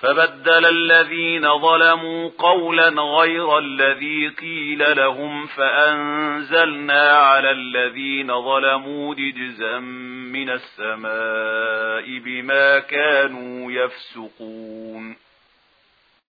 فبدل الذين ظلموا قولا غير الذي قيل لهم فأنزلنا على الذين ظلموا دجزا من السماء بما كانوا يفسقون.